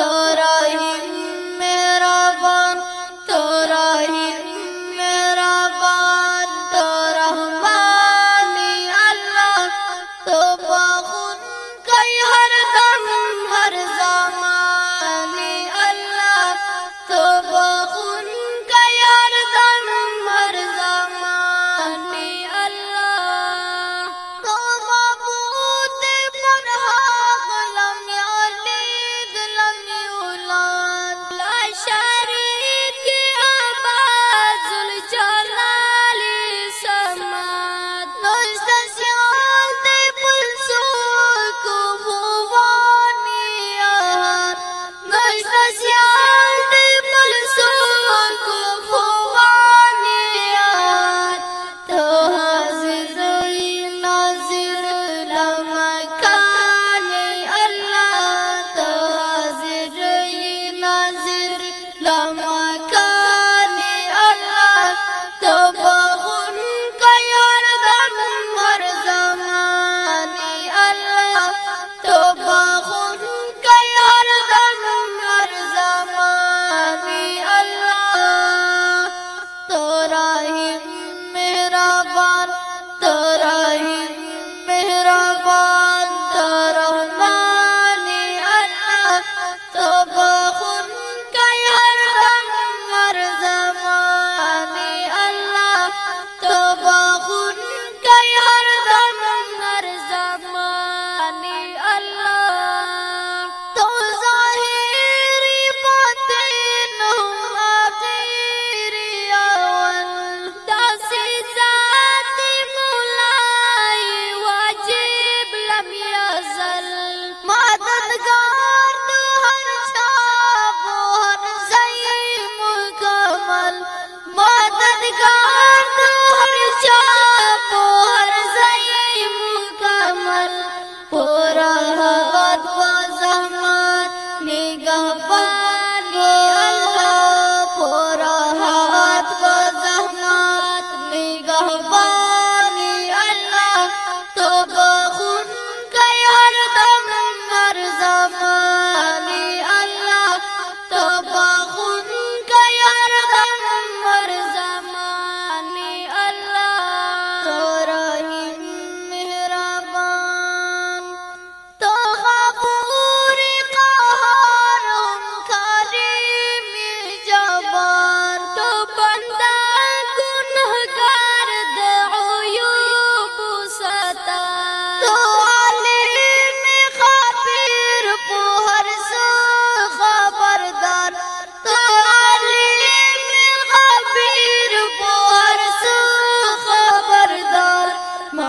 Oh. someone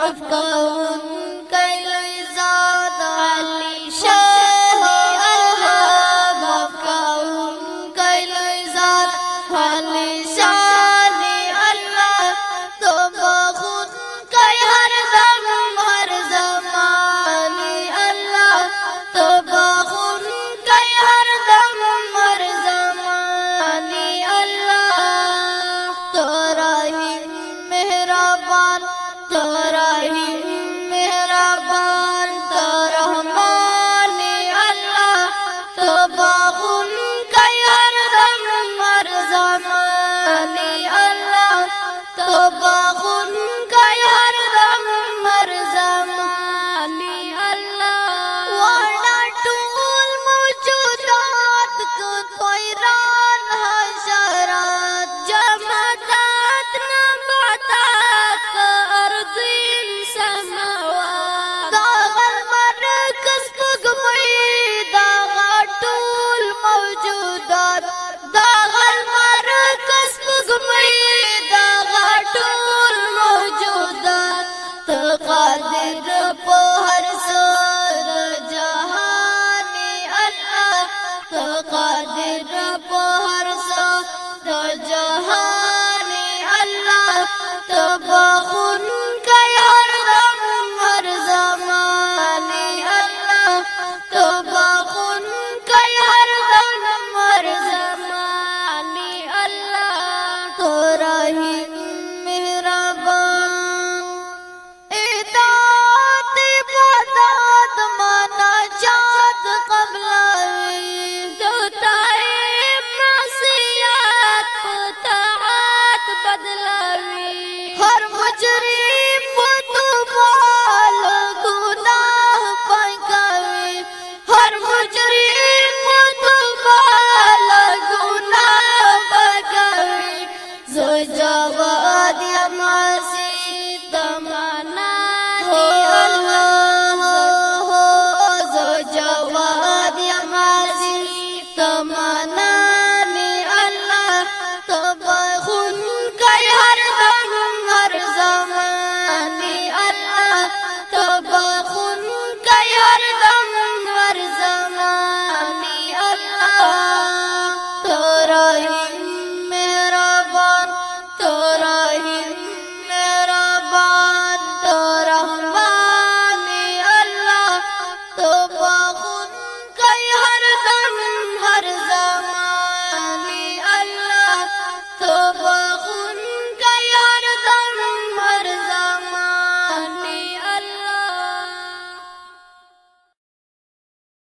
of God. مړی دا غټول موجودات ته قادر په